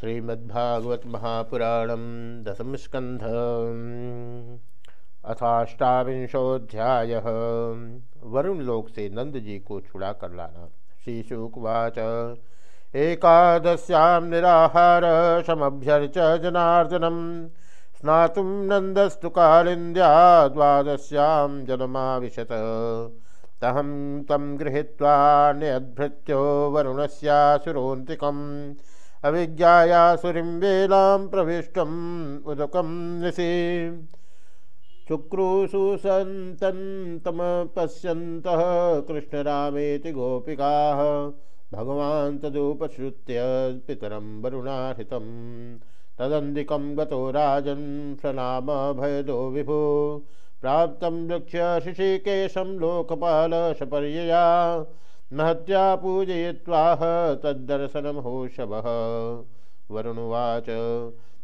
श्रीमद्भागवत महापुराणम दसम स्कंध अथाष्टाविंशोध्याय वरुण लोक से नंद जी को छुड़ा कर लाना। श्री शुकवाच एकादश्याम निराहार, समभ्यर्च जनार्दनम स्नातुम नंदस्तु कालिंद्या द्वादश्याम जन्माविशत। तहम तम गृहीत्वा नियद्भृत्यो वरुणस्यासुरोन्तिकम्। अभिज्ञायासुरीं वेलां प्रविष्टम् उदकं निशि शुक्रूषु सन्तन्तमपश्यन्तः कृष्णरामेति गोपिकाः भगवान् तदुपश्रुत्य पितरं वरुणाहितं तदन्दिकं गतो राजन् भयदो विभो। प्राप्तं लक्ष्य ऋषिकेशं लोकपालशपर्यया महत्या पूजय्वाह तद्दर्शनमहोषभः वरुणुवाच,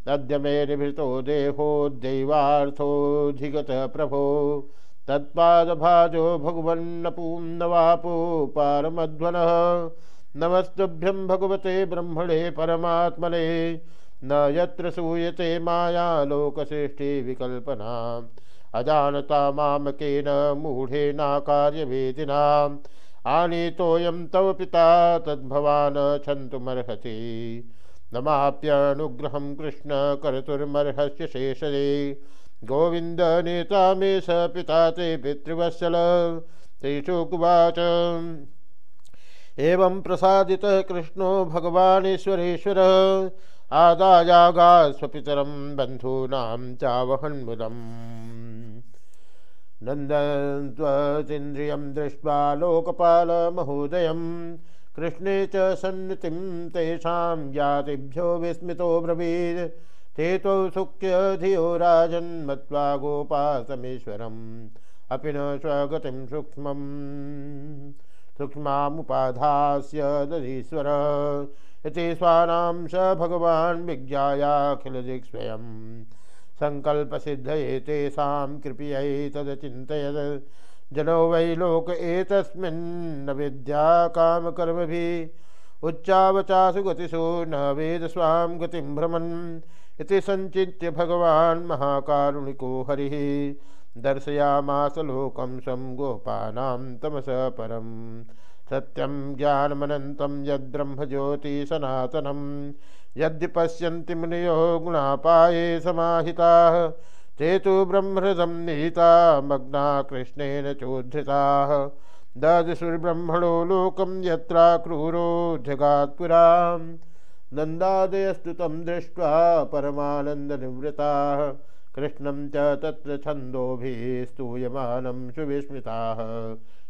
अद्य मे निभृतो देहोद्दैवार्थोऽधिगतः प्रभो। तत्पादभाजो भगवन्नपून्नवापो पारमध्वनः। नमस्तुभ्यं भगवते ब्रह्मणे परमात्मने। न यत्र सूयते माया लोकसृष्टिविकल्पना अजानता मामकेन मूढेनाकार्यभेदिनाम् आनीतोऽयं तव पिता तद्भवान् क्षन्तुमर्हति नमाप्यनुग्रहं कृष्ण कर्तुर्मर्हस्य शेषदे गोविन्द नेता मे स पिता ते पितृवत्सल। श्रीशुकुवाच एवं प्रसादितः कृष्णो भगवानेश्वरेश्वरः। आदायागा स्वपितरं बन्धूनां चावहन्मुदम्। नन्दन्त्वतीन्द्रियं दृष्ट्वा लोकपालमहोदयं। कृष्णे च सन्नितिं तेषां जातिभ्यो विस्मितो ब्रवीत्। ते तौ सुख्य धियो राजन्मत्वा गोपासमेश्वरम् अपि न स्वगतिं सूक्ष्मं सूक्ष्मामुपाधास्य दधीश्वर। इति स्वानां स भगवान् विज्ञायाखिलदिक् संकल्प सिद्ध तेषां कृपयै तदचिन्तयत्। जनो वै लोक एतस्मिन्न विद्या कामकर्मभिः। उच्चावचासु गतिषु न वेद स्वां गतिं भ्रमन्। इति सञ्चित्य भगवान् महाकारुणिको हरिः। दर्शयामास लोकं स्वं गोपानां तमसः परं सत्यं ज्ञानमनन्तं यद्ब्रह्मज्योतिसनातनम् यद्य पश्यन्ति मुनयो गुणापाये समाहिताः ते तो ब्रह्महृदं निहिता मग्ना कृष्णेन चोद्धृताः। ददशुर्ब्रह्मणो लोकं यत्रा क्रूरो जगात्पुरा नन्दादयस्तु तं दृष्ट्वा परमानन्दनिवृताः कृष्णं च तत्र छन्दोभिः स्तूयमानं सुविस्मृताः।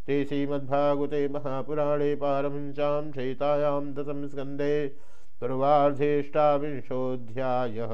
ते श्रीमद्भागवते महापुराणे पारमहंस्यां शयितायां दशम स्कन्धे पूर्वाधेष्टाविंशोऽध्यायः